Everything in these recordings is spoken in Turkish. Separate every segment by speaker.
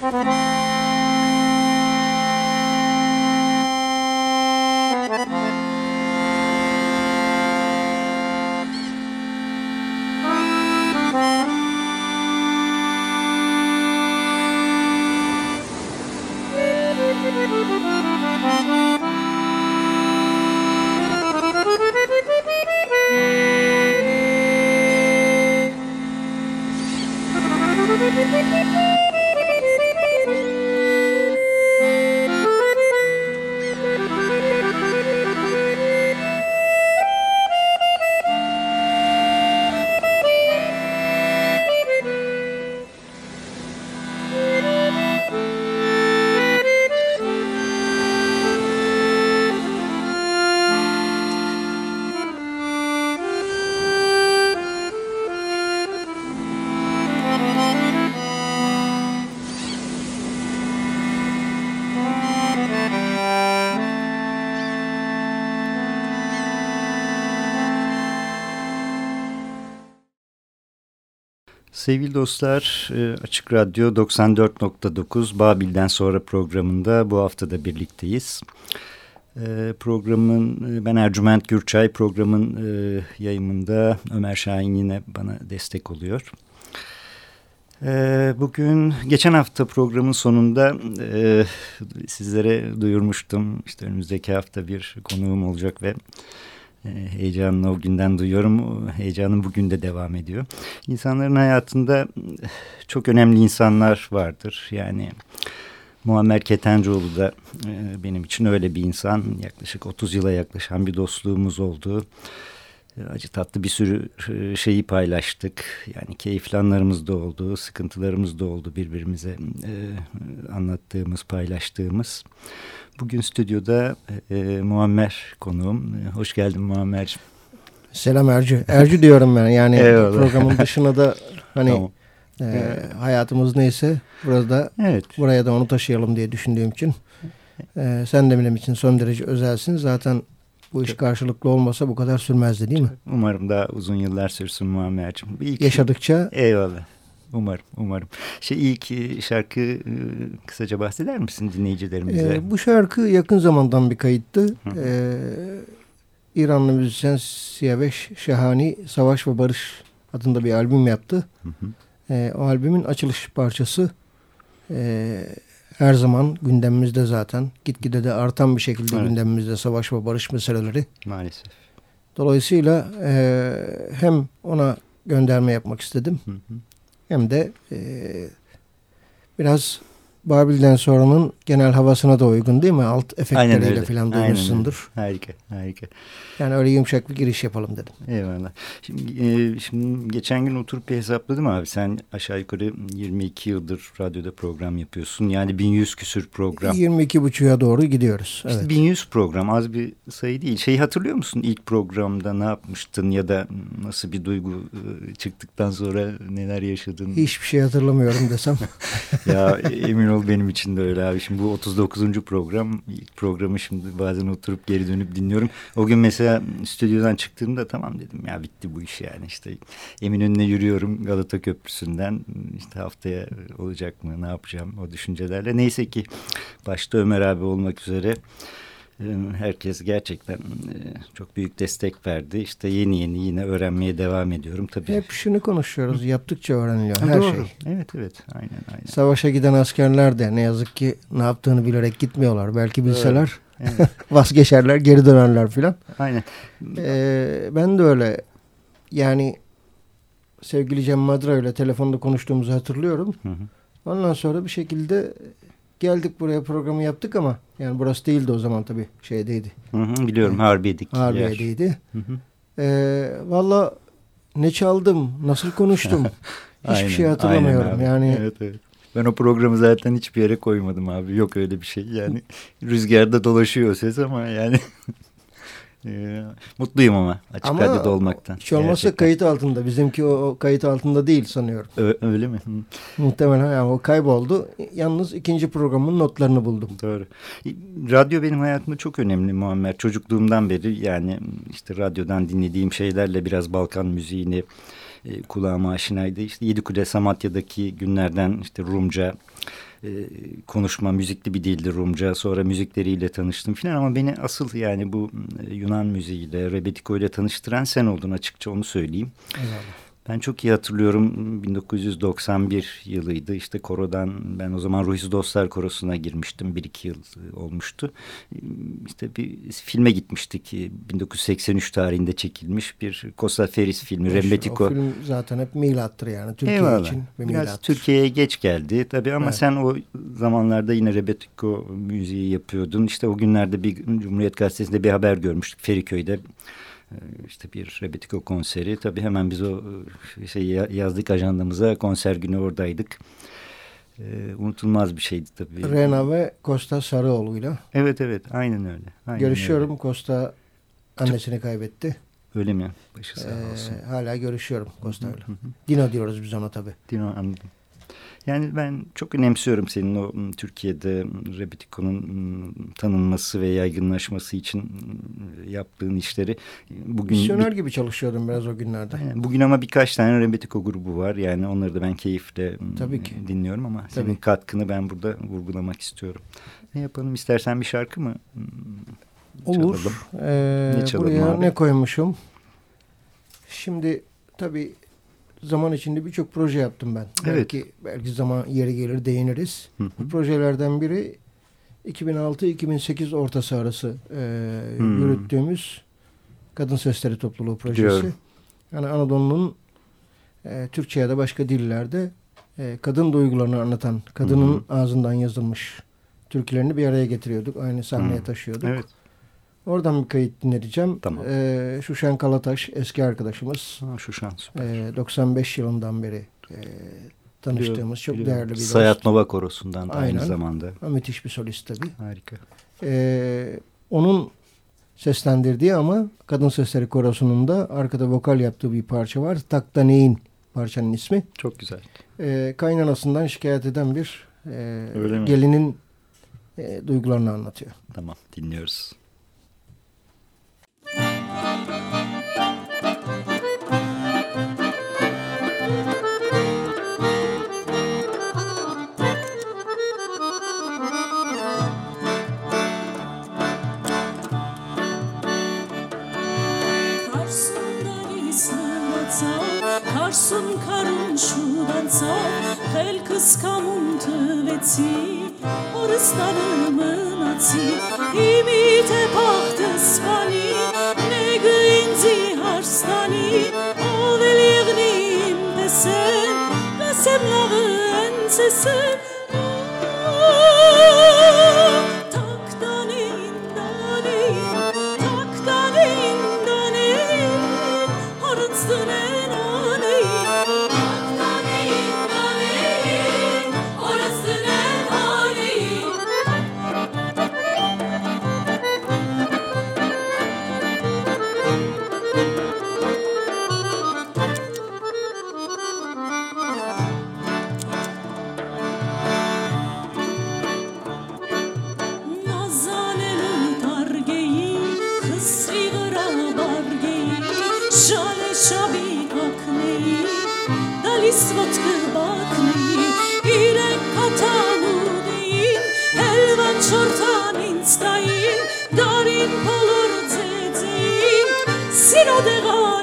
Speaker 1: Música Sevgili dostlar, e, Açık Radyo 94.9 Babil'den sonra programında bu hafta da birlikteyiz. E, programın, e, ben Ercüment Gürçay, programın yayımında Ömer Şahin yine bana destek oluyor. Bugün, geçen hafta programın sonunda sizlere duyurmuştum. İşte önümüzdeki hafta bir konuğum olacak ve heyecanını o günden duyuyorum. Heyecanım bugün de devam ediyor. İnsanların hayatında eh, çok önemli insanlar vardır. Yani Muammer Ketencoğlu da eh, benim için öyle bir insan. Yaklaşık 30 yıla yaklaşan bir dostluğumuz oldu. Eh, acı tatlı bir sürü şeyi paylaştık. Yani keyifli anlarımız da oldu, sıkıntılarımız da oldu birbirimize anlattığımız, paylaştığımız. Bugün stüdyoda e, e, Muammer konuğum. E, hoş geldin Muammer'cim.
Speaker 2: Selam Ercü. Ercü diyorum ben. Yani Eyvallah. programın dışına da hani tamam. e, hayatımız neyse burada evet. buraya da onu taşıyalım diye düşündüğüm için. E, sen de benim için son derece özelsin. Zaten bu iş karşılıklı olmasa bu kadar sürmezdi değil mi?
Speaker 1: Umarım daha uzun yıllar sürsün Muammer'cim.
Speaker 2: İlk... Yaşadıkça.
Speaker 1: Eyvallah. Umarım, umarım. Şey ilk e, şarkı e, kısaca bahseder misin dinleyicilerimize?
Speaker 2: Ee, bu şarkı yakın zamandan bir kayıttı. Ee, İranlı müzisyen Siyaveş Şahani Savaş ve Barış adında bir albüm yaptı. Hı hı. Ee, o albümün açılış parçası e, her zaman gündemimizde zaten. Gitgide de artan bir şekilde evet. gündemimizde savaş ve barış meseleleri.
Speaker 1: Maalesef.
Speaker 2: Dolayısıyla e, hem ona gönderme yapmak istedim. Hı hı hem de e, biraz Babil'den sonranın genel havasına da uygun değil mi? Alt efektleriyle falan duymuşsundur.
Speaker 1: Harika, harika.
Speaker 2: Yani öyle yumuşak bir giriş yapalım dedim.
Speaker 1: Eyvallah. Şimdi, e, şimdi geçen gün oturup bir hesapladım abi. Sen aşağı yukarı 22 yıldır radyoda program yapıyorsun. Yani 1100 küsür program.
Speaker 2: 22 buçuğa doğru gidiyoruz.
Speaker 1: İşte evet. 1100 program az bir sayı değil. Şeyi hatırlıyor musun? İlk programda ne yapmıştın ya da nasıl bir duygu e, çıktıktan sonra neler yaşadın?
Speaker 2: Hiçbir şey hatırlamıyorum desem.
Speaker 1: ya emin ol benim için de öyle abi. Şimdi bu 39. program. İlk programı şimdi bazen oturup geri dönüp dinliyorum. O gün mesela stüdyodan çıktığımda tamam dedim ya bitti bu iş yani işte Eminönü'ne yürüyorum Galata Köprüsü'nden işte haftaya olacak mı ne yapacağım o düşüncelerle. Neyse ki başta Ömer abi olmak üzere herkes gerçekten çok büyük destek verdi. İşte yeni yeni yine öğrenmeye devam ediyorum tabii.
Speaker 2: Hep şunu konuşuyoruz. Yaptıkça öğreniliyor her
Speaker 1: Doğru.
Speaker 2: şey.
Speaker 1: Evet evet aynen aynen.
Speaker 2: Savaşa giden askerler de ne yazık ki ne yaptığını bilerek gitmiyorlar. Belki bilseler evet. Evet. Vazgeçerler, geri dönerler filan.
Speaker 1: Aynen.
Speaker 2: Ee, ben de öyle. Yani sevgili Cem Madra ile telefonda konuştuğumuzu hatırlıyorum. Hı hı. Ondan sonra bir şekilde geldik buraya programı yaptık ama yani burası değildi o zaman tabii şeydeydi.
Speaker 1: Hı hı, biliyorum Harbiye'deki
Speaker 2: Harbiye'deydi. Ee, Valla ne çaldım, nasıl konuştum hiçbir aynen, şey hatırlamıyorum. Yani evet, evet.
Speaker 1: Ben o programı zaten hiçbir yere koymadım abi. Yok öyle bir şey. Yani rüzgarda dolaşıyor ses ama yani e, mutluyum ama açık ama radyoda olmaktan.
Speaker 2: Hiç olmazsa Gerçekten. kayıt altında. Bizimki o, o kayıt altında değil sanıyorum.
Speaker 1: Ö öyle mi?
Speaker 2: Muhtemelen yani o kayboldu. Yalnız ikinci programın notlarını buldum.
Speaker 1: Doğru. Radyo benim hayatımda çok önemli Muammer. Çocukluğumdan beri yani işte radyodan dinlediğim şeylerle biraz Balkan müziğini e, kulağıma aşinaydı. İşte Yedikule Samatya'daki günlerden işte Rumca e, konuşma müzikli bir dildi Rumca. Sonra müzikleriyle tanıştım filan ama beni asıl yani bu e, Yunan müziğiyle, Rebetiko ile tanıştıran sen oldun açıkça onu söyleyeyim. Eyvallah. Ben çok iyi hatırlıyorum 1991 yılıydı işte korodan ben o zaman Ruhsuz Dostlar Korosu'na girmiştim bir iki yıl olmuştu. İşte bir filme gitmiştik 1983 tarihinde çekilmiş bir Costa Feris filmi Rembetiko.
Speaker 2: O film zaten hep milattır yani Türkiye Eyvallah. için
Speaker 1: bir Biraz Türkiye'ye geç geldi tabii ama evet. sen o zamanlarda yine Rebetiko müziği yapıyordun. İşte o günlerde bir Cumhuriyet Gazetesi'nde bir haber görmüştük Feriköy'de işte bir Rebetiko konseri. Tabii hemen biz o e, şey yazdık ajandamıza konser günü oradaydık. Ee, unutulmaz bir şeydi tabii.
Speaker 2: Rena ve Costa Sarıoğlu'yla.
Speaker 1: Evet evet aynen öyle. Aynen
Speaker 2: Görüşüyorum. Öyle. Costa annesini kaybetti.
Speaker 1: Öyle mi? Başı sağ olsun.
Speaker 2: Ee, hala görüşüyorum Costa'yla. Dino diyoruz biz ona tabii.
Speaker 1: Dino anladım. Yani ben çok önemsiyorum senin o Türkiye'de Rebetiko'nun tanınması ve yaygınlaşması için yaptığın işleri.
Speaker 2: Bugün Misyoner gibi çalışıyordum biraz o günlerde.
Speaker 1: Bugün ama birkaç tane Rebetiko grubu var. Yani onları da ben keyifle Tabii ki. dinliyorum ama Tabii. senin katkını ben burada vurgulamak istiyorum. Ne yapalım istersen bir şarkı mı
Speaker 2: Olur. Ee, ne buraya abi? ne koymuşum? Şimdi tabii zaman içinde birçok proje yaptım ben. Evet. Belki belki zaman yeri gelir değiniriz. Hı hı. Bu projelerden biri 2006-2008 ortası arası e, hmm. yürüttüğümüz Kadın Sesleri Topluluğu projesi. Diyorum. Yani Anadolu'nun e, Türkçe ya da başka dillerde e, kadın duygularını anlatan, kadının hmm. ağzından yazılmış türkülerini bir araya getiriyorduk. Aynı sahneye hmm. taşıyorduk. Evet. Oradan bir kayıt dinleyeceğim. Tamam. Ee, Şuşan Kalataş eski arkadaşımız.
Speaker 1: Ha, Şuşan süper.
Speaker 2: Ee, 95 yılından beri e, tanıştığımız biliyorum, çok biliyorum. değerli bir dost.
Speaker 1: Sayat Nova Korosu'ndan da aynı zamanda.
Speaker 2: Ha, müthiş bir solist tabii.
Speaker 1: Harika.
Speaker 2: Ee, onun seslendirdiği ama Kadın Sesleri Korosu'nun da arkada vokal yaptığı bir parça var. Takta Neyin parçanın ismi.
Speaker 1: Çok güzel.
Speaker 2: Ee, kaynanasından şikayet eden bir e, gelinin e, duygularını anlatıyor.
Speaker 1: Tamam dinliyoruz.
Speaker 3: Արսում քարուն շուտ անցավ, խելքս կամում թվեցի, օրս տանը մնացի, իմի թե բախտը սվանի, նեգը ինձի հարստանի, ով էլ եղնի իմ
Speaker 1: տեսեն, լսեմ լավը ընցեսեն, շորթան ինձ տային, դարին բոլոր ձեզեին, սիրո դեղան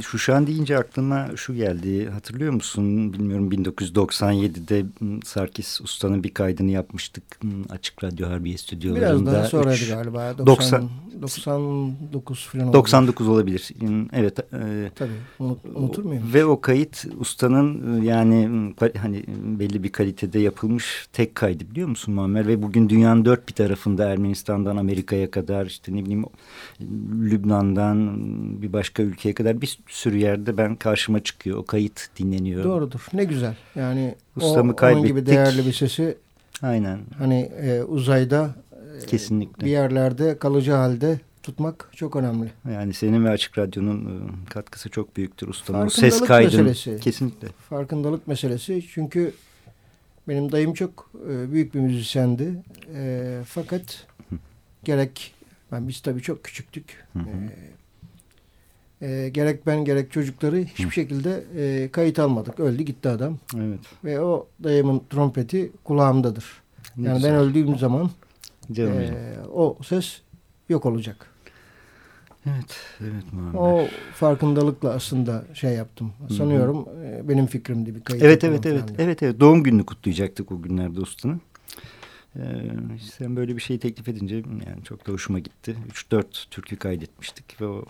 Speaker 1: şimdi Şuşan deyince aklıma şu geldi. Hatırlıyor musun? Bilmiyorum 1997'de Sarkis Usta'nın bir kaydını yapmıştık. Açık Radyo Harbiye stüdyolarında.
Speaker 2: Biraz daha sonraydı galiba. 90, 99 falan oldu.
Speaker 1: 99 olabilir. Evet. E,
Speaker 2: Tabii. Unut, unutur muyum?
Speaker 1: Ve o kayıt ustanın yani hani belli bir kalitede yapılmış tek kaydı biliyor musun Muammer? Ve bugün dünyanın dört bir tarafında Ermenistan'dan Amerika'ya kadar işte ne bileyim Lübnan'dan bir başka ülkeye kadar bir sürü yerde ben karşıma çıkıyor. O kayıt dinleniyor.
Speaker 2: Doğrudur. Ne güzel. Yani
Speaker 1: Ustamı
Speaker 2: o,
Speaker 1: kaybettik.
Speaker 2: onun gibi değerli bir sesi
Speaker 1: Aynen.
Speaker 2: hani e, uzayda
Speaker 1: e, kesinlikle
Speaker 2: bir yerlerde kalıcı halde tutmak çok önemli.
Speaker 1: Yani senin ve Açık Radyo'nun e, katkısı çok büyüktür ustanın. Ses kaydın. Meselesi. Kesinlikle.
Speaker 2: Farkındalık meselesi. Çünkü benim dayım çok e, büyük bir müzisyendi. E, fakat gerek ben biz tabii çok küçüktük. Hı hı. E, e, gerek ben gerek çocukları hiçbir şekilde e, kayıt almadık. Öldü gitti adam.
Speaker 1: Evet.
Speaker 2: Ve o dayımın trompeti kulağımdadır. Ne yani güzel. ben öldüğüm zaman e, o ses yok olacak.
Speaker 1: Evet, evet.
Speaker 2: O farkındalıkla aslında şey yaptım. Sanıyorum Hı -hı. benim fikrimdi bir kayıt.
Speaker 1: Evet, evet, evet, evet, evet. Doğum gününü kutlayacaktık o günlerde ustanın. Ee, sen böyle bir şeyi teklif edince yani çok da hoşuma gitti. 3-4 türkü kaydetmiştik ve o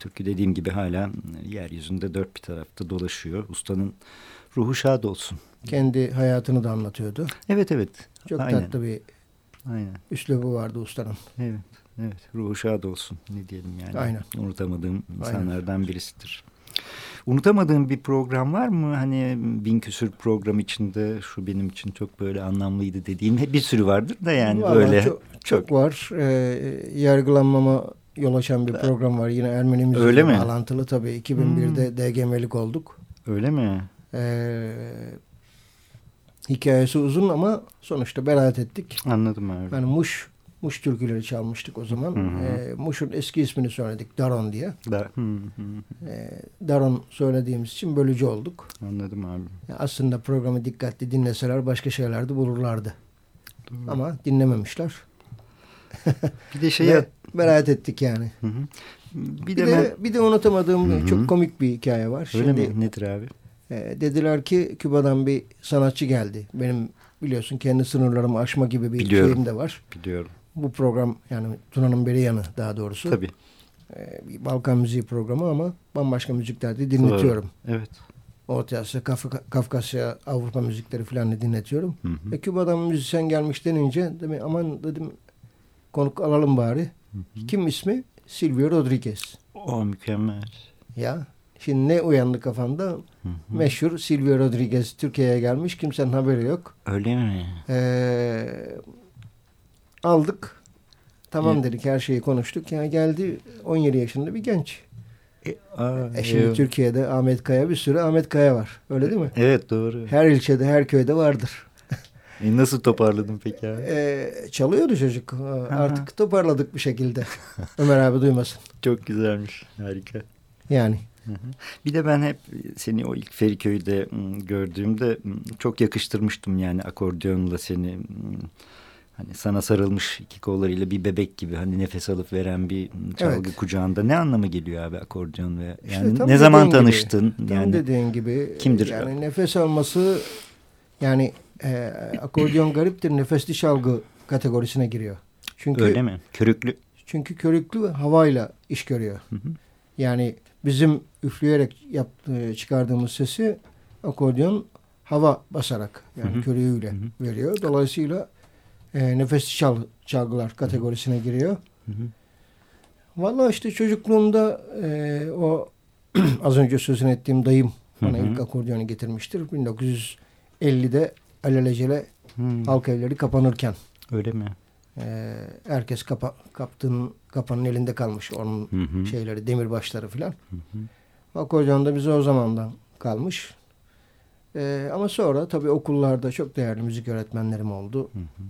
Speaker 1: türkü dediğim gibi hala yeryüzünde dört bir tarafta dolaşıyor. Ustanın ruhu şad olsun.
Speaker 2: Kendi hayatını da anlatıyordu.
Speaker 1: Evet evet.
Speaker 2: Çok Aynen. tatlı bir Aynen. üslubu vardı ustanın.
Speaker 1: Evet. Evet, ruhu şad olsun ne diyelim yani. Aynen. Unutamadığım insanlardan Aynen. birisidir. Unutamadığım bir program var mı? Hani bin küsür program içinde şu benim için çok böyle anlamlıydı dediğim bir sürü vardır da yani Vallahi böyle.
Speaker 2: Çok, çok var. Ee, yargılanmama yol açan bir program var. Yine Ermeni müziği bağlantılı tabii. 2001'de hmm. DGM'lik olduk.
Speaker 1: Öyle mi?
Speaker 2: Ee, hikayesi uzun ama sonuçta beraat ettik.
Speaker 1: Anladım abi.
Speaker 2: Yani Muş Muş türküleri çalmıştık o zaman. Hı hı. E, Muş'un eski ismini söyledik Daron diye.
Speaker 1: Da, hı hı.
Speaker 2: E, Daron söylediğimiz için bölücü olduk.
Speaker 1: Anladım abi.
Speaker 2: Yani aslında programı dikkatli dinleseler başka şeyler de bulurlardı. Doğru. Ama dinlememişler.
Speaker 1: bir de şey
Speaker 2: beraat ettik yani.
Speaker 1: Hı hı.
Speaker 2: Bir, bir de, de ben... bir de unutamadığım hı hı. çok komik bir hikaye var.
Speaker 1: Öyle Şimdi, mi? Nedir abi?
Speaker 2: E, dediler ki Küba'dan bir sanatçı geldi. Benim biliyorsun kendi sınırlarımı aşma gibi bir Biliyorum. şeyim de var.
Speaker 1: Biliyorum
Speaker 2: bu program yani Tuna'nın beri yanı daha doğrusu.
Speaker 1: Tabii.
Speaker 2: Bir Balkan müziği programı ama bambaşka müzikler de dinletiyorum.
Speaker 1: Doğru. Evet.
Speaker 2: Orta Asya, Kaf Kafkasya, Avrupa müzikleri falan da dinletiyorum. Hı hı. Ve Küba'dan müzisyen gelmiş denince dedim, aman dedim konuk alalım bari. Hı hı. Kim ismi? Silvio Rodriguez.
Speaker 1: O mükemmel.
Speaker 2: Ya şimdi ne uyandı kafanda? Hı hı. Meşhur Silvio Rodriguez Türkiye'ye gelmiş. Kimsenin haberi yok.
Speaker 1: Öyle mi?
Speaker 2: Ee, aldık. Tamam dedik her şeyi konuştuk. Yani geldi 17 yaşında bir genç. E, aa, e şimdi evet. Türkiye'de Ahmet Kaya bir sürü Ahmet Kaya var. Öyle değil mi?
Speaker 1: Evet doğru.
Speaker 2: Her ilçede her köyde vardır.
Speaker 1: E nasıl toparladın peki abi?
Speaker 2: E, çalıyordu çocuk. Aha. Artık toparladık bir şekilde. Ömer abi duymasın.
Speaker 1: Çok güzelmiş. Harika.
Speaker 2: Yani.
Speaker 1: Bir de ben hep seni o ilk Feriköy'de gördüğümde çok yakıştırmıştım yani akordeonla seni Hani sana sarılmış iki kollarıyla bir bebek gibi hani nefes alıp veren bir çalgı evet. kucağında ne anlamı geliyor abi akordeon ve yani işte ne zaman tanıştın?
Speaker 2: Gibi,
Speaker 1: yani
Speaker 2: dediğin gibi.
Speaker 1: Kimdir?
Speaker 2: Yani nefes alması yani e, akordeon gariptir nefesli çalgı kategorisine giriyor. Çünkü
Speaker 1: Öyle mi? Körüklü.
Speaker 2: Çünkü körüklü havayla iş görüyor. Hı hı. Yani bizim üfleyerek yaptığı, çıkardığımız sesi akordeon hava basarak yani hı hı. körüğüyle hı hı. veriyor. Dolayısıyla e, nefesli çal, çalgılar kategorisine giriyor. Hı hı. Vallahi işte çocukluğumda e, o az önce sözünü ettiğim dayım bana hı hı. ilk akordiyonu getirmiştir. 1950'de alelacele hı. halk evleri kapanırken.
Speaker 1: Öyle mi?
Speaker 2: E, herkes kapa, kaptığın, kapanın elinde kalmış onun hı hı. şeyleri, demirbaşları filan. Akordeon da bize o zamandan kalmış. E, ama sonra tabii okullarda çok değerli müzik öğretmenlerim oldu. Hı hı.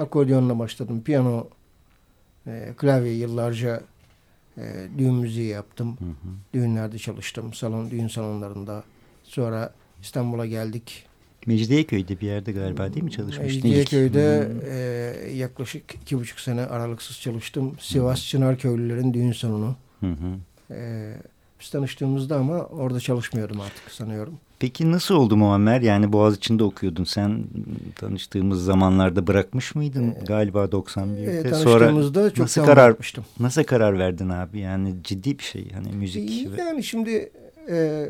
Speaker 2: Akordeonla başladım. Piyano, e, klavye yıllarca e, düğün müziği yaptım. Hı hı. Düğünlerde çalıştım. Salon, düğün salonlarında. Sonra İstanbul'a geldik.
Speaker 1: Mecidiyeköy'de bir yerde galiba değil mi çalışmıştın?
Speaker 2: Mecidiyeköy'de e, yaklaşık iki buçuk sene aralıksız çalıştım. Sivas Çınarköylülerin düğün salonu. Hı hı. E, biz tanıştığımızda ama orada çalışmıyordum artık sanıyorum.
Speaker 1: Peki nasıl oldu Muammer? Yani Boğaziçi'nde okuyordun. Sen tanıştığımız zamanlarda bırakmış mıydın? Ee, Galiba 91'de.
Speaker 2: E, tanıştığımızda
Speaker 1: Sonra
Speaker 2: çok
Speaker 1: nasıl karar, bırakmıştım. Nasıl karar verdin abi? Yani ciddi bir şey. Hani müzik.
Speaker 2: Yani şimdi e,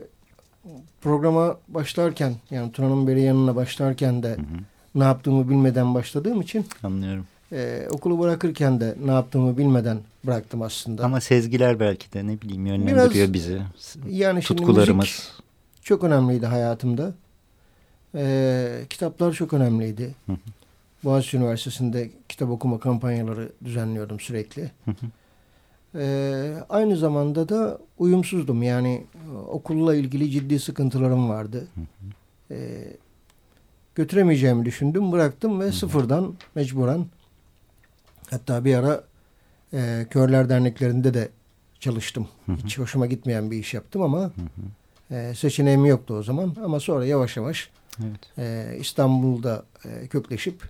Speaker 2: programa başlarken yani Tuna'nın beri yanına başlarken de hı hı. ne yaptığımı bilmeden başladığım için.
Speaker 1: Anlıyorum.
Speaker 2: E, okulu bırakırken de ne yaptığımı bilmeden bıraktım aslında.
Speaker 1: Ama sezgiler belki de ne bileyim yönlendiriyor Biraz, bizi. Yani Tutkularımız. Müzik,
Speaker 2: çok önemliydi hayatımda. Ee, kitaplar çok önemliydi. Hı hı. Boğaziçi Üniversitesi'nde kitap okuma kampanyaları düzenliyordum sürekli. Hı hı. Ee, aynı zamanda da uyumsuzdum. Yani okulla ilgili ciddi sıkıntılarım vardı. Hı hı. Ee, götüremeyeceğimi düşündüm. Bıraktım ve sıfırdan mecburen hatta bir ara e, Körler Derneklerinde de çalıştım. Hiç hoşuma gitmeyen bir iş yaptım ama hı hı. E, seçeneğim yoktu o zaman ama sonra yavaş yavaş evet. e, İstanbul'da e, kökleşip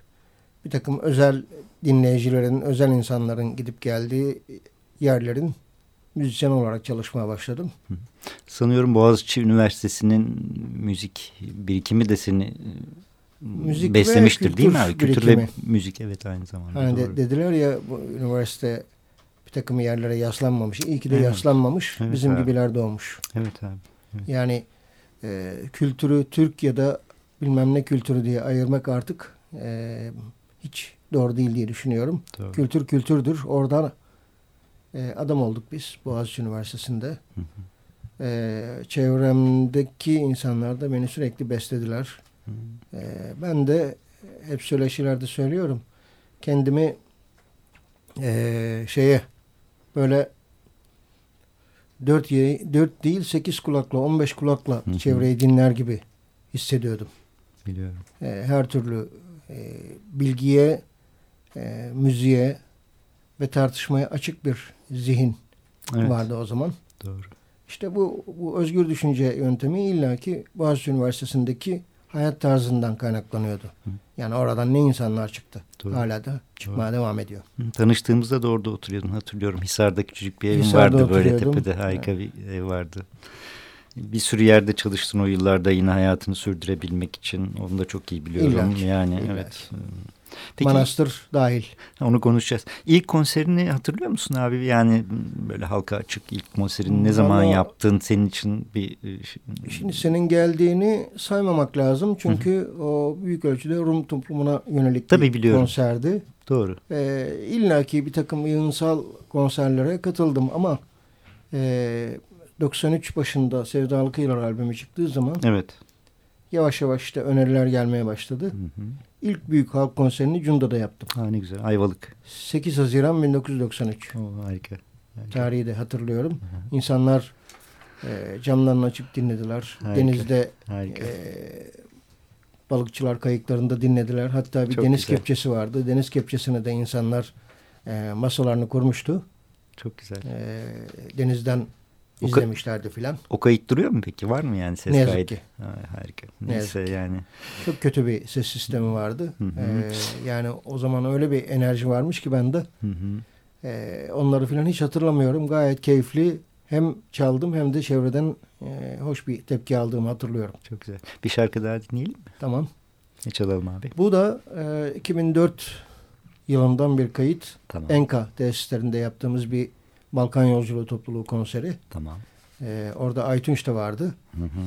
Speaker 2: bir takım özel dinleyicilerin, özel insanların gidip geldiği yerlerin müzisyen olarak çalışmaya başladım.
Speaker 1: Sanıyorum Boğaziçi Üniversitesi'nin müzik birikimi de seni e, müzik beslemiştir değil mi abi? Kültür birikimi. ve müzik evet aynı zamanda.
Speaker 2: Hani de, dediler ya bu üniversite bir takım yerlere yaslanmamış. İyi ki de evet. yaslanmamış. Evet Bizim abi. gibiler doğmuş.
Speaker 1: Evet abi.
Speaker 2: Yani e, kültürü Türk ya da bilmem ne kültürü diye ayırmak artık e, hiç doğru değil diye düşünüyorum. Doğru. Kültür kültürdür. Oradan e, adam olduk biz Boğaziçi Üniversitesi'nde. Hı hı. E, çevremdeki insanlar da beni sürekli beslediler. Hı hı. E, ben de hep söyleşilerde söylüyorum. Kendimi e, şeye böyle dört, dört değil sekiz kulakla on beş kulakla Hı -hı. çevreyi dinler gibi hissediyordum.
Speaker 1: Biliyorum.
Speaker 2: E, her türlü e, bilgiye, e, müziğe ve tartışmaya açık bir zihin evet. vardı o zaman.
Speaker 1: Doğru.
Speaker 2: İşte bu, bu özgür düşünce yöntemi illaki Boğaziçi Üniversitesi'ndeki hayat tarzından kaynaklanıyordu. Hı. Yani oradan ne insanlar çıktı. Doğru. Hala da çıkmaya Doğru. devam ediyor.
Speaker 1: Hı. Tanıştığımızda da orada oturuyordun hatırlıyorum. Hisar'da küçücük bir evin Hisar'da vardı böyle tepede harika evet. bir ev vardı. Bir sürü yerde çalıştın o yıllarda yine hayatını sürdürebilmek için. Onu da çok iyi biliyorum. İllaki. Yani İllaki. evet.
Speaker 2: Peki, Manastır dahil.
Speaker 1: Onu konuşacağız. İlk konserini hatırlıyor musun abi? Yani böyle halka açık ilk konserini ne zaman Ama, yaptın? Senin için bir... E,
Speaker 2: Şimdi senin geldiğini saymamak lazım. Çünkü Hı. o büyük ölçüde Rum toplumuna yönelik Tabii bir biliyorum. konserdi.
Speaker 1: Doğru.
Speaker 2: Ee, İlla ki bir takım yığınsal konserlere katıldım ama... E, 93 başında Sevdalı Kıyılar albümü çıktığı zaman
Speaker 1: evet.
Speaker 2: yavaş yavaş işte öneriler gelmeye başladı. Hı hı. İlk büyük halk konserini Cunda'da yaptım.
Speaker 1: Ha ne güzel. Ayvalık.
Speaker 2: 8 Haziran 1993.
Speaker 1: Oo, harika.
Speaker 2: harika. Tarihi de hatırlıyorum. Hı hı. İnsanlar e, camlarını açıp dinlediler. Harika. Denizde harika. E, balıkçılar kayıklarında dinlediler. Hatta bir Çok deniz güzel. kepçesi vardı. Deniz kepçesine de insanlar e, masalarını kurmuştu.
Speaker 1: Çok güzel.
Speaker 2: E, denizden izlemişlerdi filan.
Speaker 1: O kayıt duruyor mu peki? Var mı yani ses
Speaker 2: ne yazık
Speaker 1: kaydı?
Speaker 2: Ki.
Speaker 1: Ha, harika. Neyse yani.
Speaker 2: Çok kötü bir ses sistemi vardı. Hı hı. Ee, yani o zaman öyle bir enerji varmış ki bende. Hı hı. Ee, onları filan hiç hatırlamıyorum. Gayet keyifli. Hem çaldım hem de çevreden e, hoş bir tepki aldığımı hatırlıyorum.
Speaker 1: Çok güzel. Bir şarkı daha dinleyelim mi?
Speaker 2: Tamam.
Speaker 1: Ne çalalım abi?
Speaker 2: Bu da e, 2004 yılından bir kayıt. Tamam. Enka tesislerinde yaptığımız bir Balkan Yolculuğu Topluluğu konseri.
Speaker 1: Tamam.
Speaker 2: Ee, orada Aytunç da vardı. Hı hı.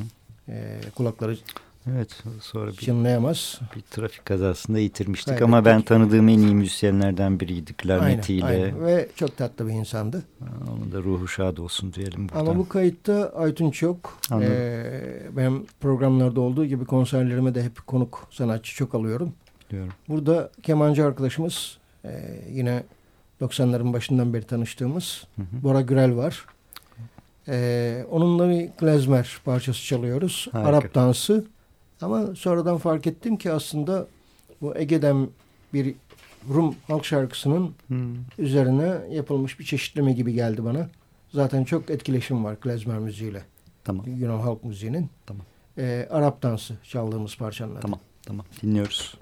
Speaker 2: Ee, kulakları
Speaker 1: Evet sonra bir,
Speaker 2: çınlayamaz.
Speaker 1: bir trafik kazasında yitirmiştik Kaybettik. ama ben tanıdığım en iyi müzisyenlerden biriydi klarnetiyle. Aynen, aynen.
Speaker 2: Ve çok tatlı bir insandı.
Speaker 1: Onun da ruhu şad olsun diyelim buradan.
Speaker 2: Ama bu kayıtta Aytunç yok. Ee, benim programlarda olduğu gibi konserlerime de hep konuk sanatçı çok alıyorum.
Speaker 1: Biliyorum.
Speaker 2: Burada kemancı arkadaşımız e, yine 90'ların başından beri tanıştığımız hı hı. Bora Gürel var. Ee, onunla bir klezmer parçası çalıyoruz. Harika. Arap dansı. Ama sonradan fark ettim ki aslında bu Ege'den bir Rum halk şarkısının hmm. üzerine yapılmış bir çeşitleme gibi geldi bana. Zaten çok etkileşim var klezmer müziğiyle.
Speaker 1: Tamam.
Speaker 2: Yunan halk müziğinin.
Speaker 1: Tamam.
Speaker 2: Ee, Arap dansı çaldığımız parçanın
Speaker 1: Tamam. Tamam. Dinliyoruz.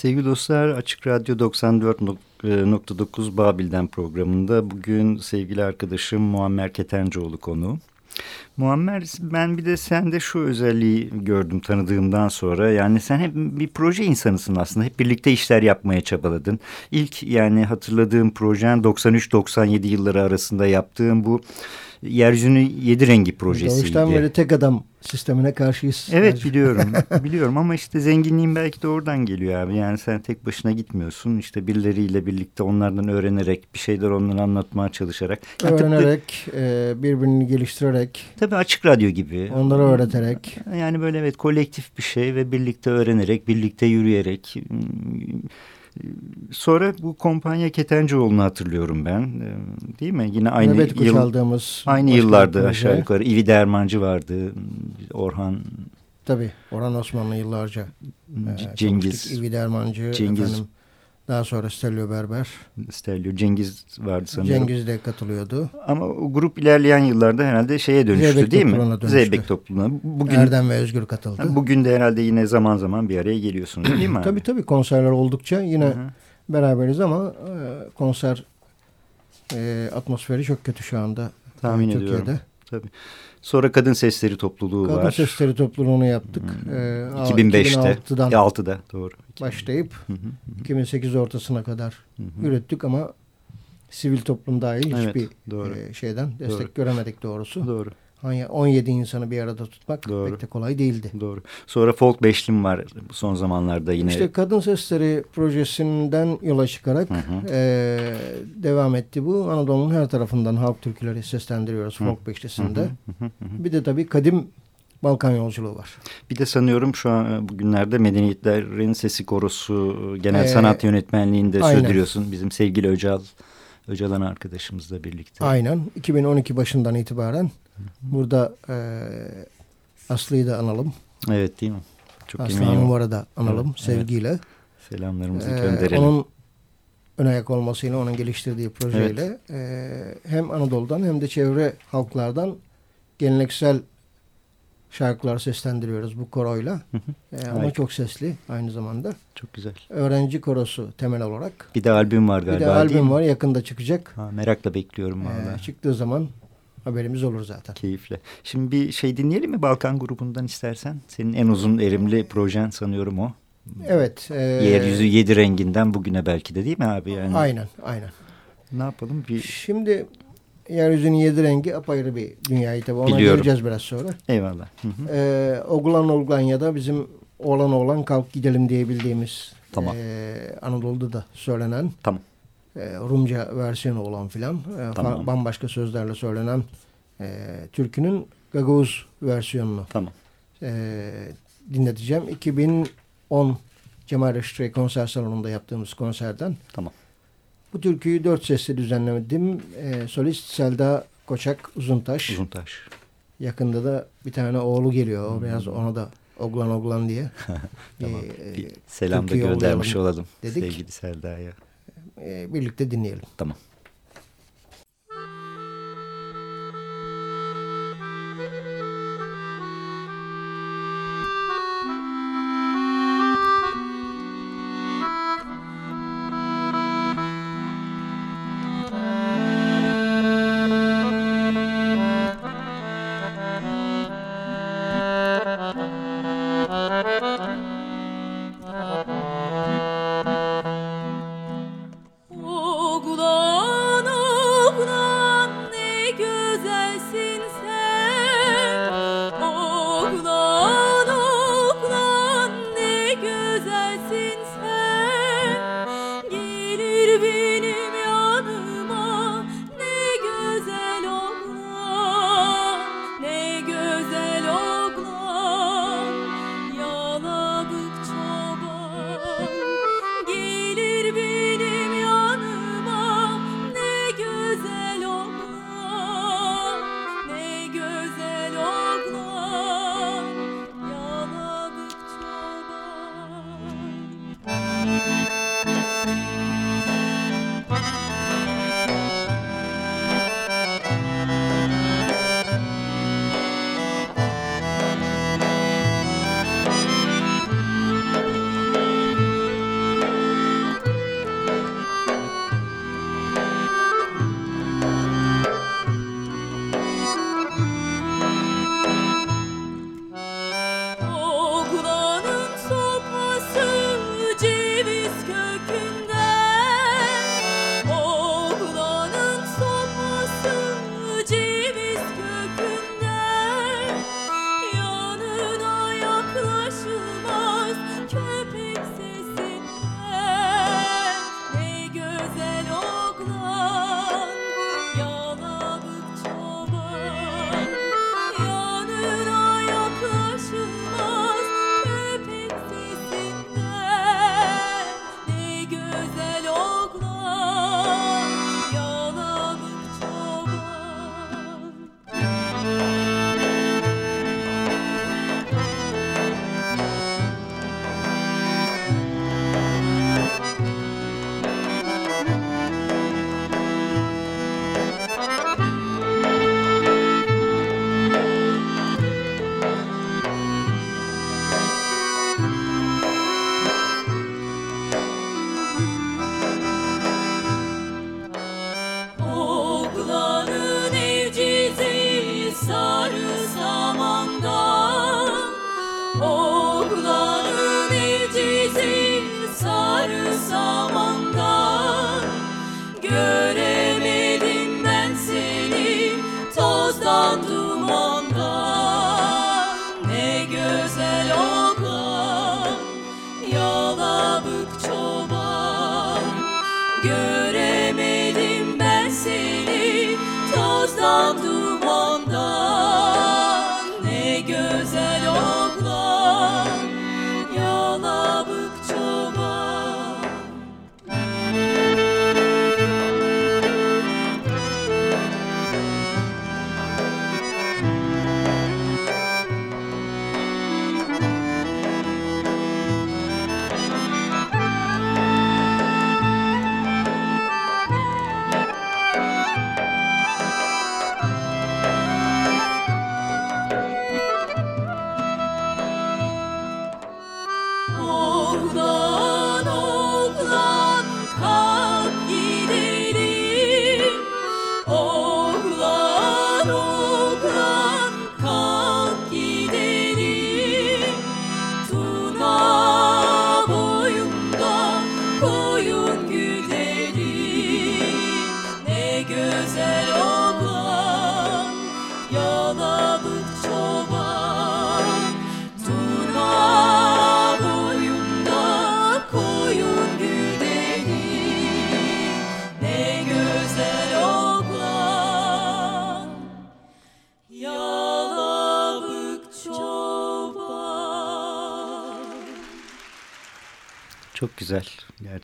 Speaker 1: Sevgili dostlar Açık Radyo 94.9 Babil'den programında bugün sevgili arkadaşım Muammer Ketencoğlu konu. Muammer ben bir de sende şu özelliği gördüm tanıdığımdan sonra. Yani sen hep bir proje insanısın aslında. Hep birlikte işler yapmaya çabaladın. İlk yani hatırladığım projen 93-97 yılları arasında yaptığım bu Yeryüzünü Yedi Rengi projesiydi.
Speaker 2: Doğuştan beri tek adam sistemine karşıyız.
Speaker 1: Evet sadece. biliyorum. biliyorum ama işte zenginliğin belki de oradan geliyor abi. Yani sen tek başına gitmiyorsun. İşte birileriyle birlikte onlardan öğrenerek bir şeyler onlara anlatmaya çalışarak.
Speaker 2: Öğrenerek, e, birbirini geliştirerek.
Speaker 1: Tabii açık radyo gibi.
Speaker 2: Onları öğreterek.
Speaker 1: Yani böyle evet kolektif bir şey ve birlikte öğrenerek, birlikte yürüyerek Sonra bu Kompanya Ketencoğlu'nu hatırlıyorum ben. Ee, değil mi? Yine aynı
Speaker 2: Nöbet
Speaker 1: yıl,
Speaker 2: aldığımız
Speaker 1: aynı yıllarda aşağı yukarı. İvi Dermancı vardı. Orhan
Speaker 2: Tabii Orhan Osmanlı yıllarca.
Speaker 1: Cengiz.
Speaker 2: E, İvi Dermancı. Cengiz. Efendim, daha sonra Stelio Berber.
Speaker 1: Stelio Cengiz vardı sanırım.
Speaker 2: Cengiz de katılıyordu.
Speaker 1: Ama o grup ilerleyen yıllarda herhalde şeye dönüştü
Speaker 2: Zeybek
Speaker 1: değil mi?
Speaker 2: Dönüştü.
Speaker 1: Zeybek topluluğuna.
Speaker 2: Bugün, Erdem ve Özgür katıldı.
Speaker 1: Bugün de herhalde yine zaman zaman bir araya geliyorsunuz değil mi?
Speaker 2: tabii tabii konserler oldukça yine Hı -hı. beraberiz ama e, konser e, atmosferi çok kötü şu anda.
Speaker 1: Tahmin
Speaker 2: e,
Speaker 1: ediyorum. Türkiye'de. Tabii. Sonra Kadın Sesleri Topluluğu
Speaker 2: Kadın
Speaker 1: var.
Speaker 2: Kadın Sesleri Topluluğunu yaptık.
Speaker 1: Hmm. Ee, 2005'te. 2006'dan 6'da doğru.
Speaker 2: Başlayıp hı hı. 2008 ortasına kadar hı hı. yürüttük ama sivil toplum dahil evet, hiçbir doğru. E, şeyden destek doğru. göremedik doğrusu.
Speaker 1: Doğru.
Speaker 2: Hani 17 insanı bir arada tutmak Doğru. pek de kolay değildi.
Speaker 1: Doğru. Sonra Folk Beşlim var son zamanlarda yine.
Speaker 2: İşte Kadın Sesleri projesinden yola çıkarak hı hı. E, devam etti bu. Anadolu'nun her tarafından halk türküleri seslendiriyoruz hı. Folk Beşlisi'nde. Hı hı hı hı. Bir de tabii kadim Balkan yolculuğu var.
Speaker 1: Bir de sanıyorum şu an bugünlerde Medeniyetlerin Sesi Korosu Genel ee, Sanat Yönetmenliğinde sürdürüyorsun. Bizim sevgili Öcal, Öcalan arkadaşımızla birlikte.
Speaker 2: Aynen. 2012 başından itibaren Burada e, Aslı'yı da analım.
Speaker 1: Evet değil mi?
Speaker 2: Çok Aslı Hanım'ı da analım evet, sevgiyle. Evet.
Speaker 1: Selamlarımızı ee, gönderelim.
Speaker 2: Onun ön ayak olmasıyla, onun geliştirdiği projeyle evet. e, hem Anadolu'dan hem de çevre halklardan geleneksel şarkılar seslendiriyoruz bu koroyla. Ee, ama çok sesli aynı zamanda.
Speaker 1: Çok güzel.
Speaker 2: Öğrenci korosu temel olarak.
Speaker 1: Bir de albüm var galiba
Speaker 2: Bir de albüm var yakında çıkacak.
Speaker 1: Ha, merakla bekliyorum.
Speaker 2: Ee, çıktığı zaman haberimiz olur zaten.
Speaker 1: Keyifle. Şimdi bir şey dinleyelim mi Balkan grubundan istersen? Senin en uzun erimli projen sanıyorum o.
Speaker 2: Evet.
Speaker 1: E, Yeryüzü yedi renginden bugüne belki de değil mi abi? Yani?
Speaker 2: Aynen aynen.
Speaker 1: Ne yapalım? Bir...
Speaker 2: Şimdi yeryüzünün yedi rengi apayrı bir dünyayı tabii. Ona Biliyorum. geleceğiz biraz sonra.
Speaker 1: Eyvallah.
Speaker 2: Hı hı. Ee, Ogulan Ogulan ya da bizim oğlan oğlan kalk gidelim diyebildiğimiz
Speaker 3: Tamam.
Speaker 2: Ee, Anadolu'da da söylenen.
Speaker 3: Tamam.
Speaker 2: E, Rumca versiyonu olan filan. E,
Speaker 3: Tamam.
Speaker 2: Bambaşka sözlerle söylenen e, türkünün Gagavuz versiyonunu
Speaker 3: Tamam.
Speaker 2: e, dinleteceğim. 2010 Cemal Reşit Rey konser salonunda yaptığımız konserden.
Speaker 3: Tamam.
Speaker 2: Bu türküyü dört sesli düzenledim. E, solist Selda Koçak Uzuntaş.
Speaker 3: Uzuntaş.
Speaker 2: Yakında da bir tane oğlu geliyor. O biraz ona da oglan oglan diye.
Speaker 3: Tamam.
Speaker 2: e,
Speaker 3: Bir selam da göndermiş olalım
Speaker 2: dedik.
Speaker 3: sevgili Selda'ya.
Speaker 2: E, birlikte dinleyelim.
Speaker 3: Tamam.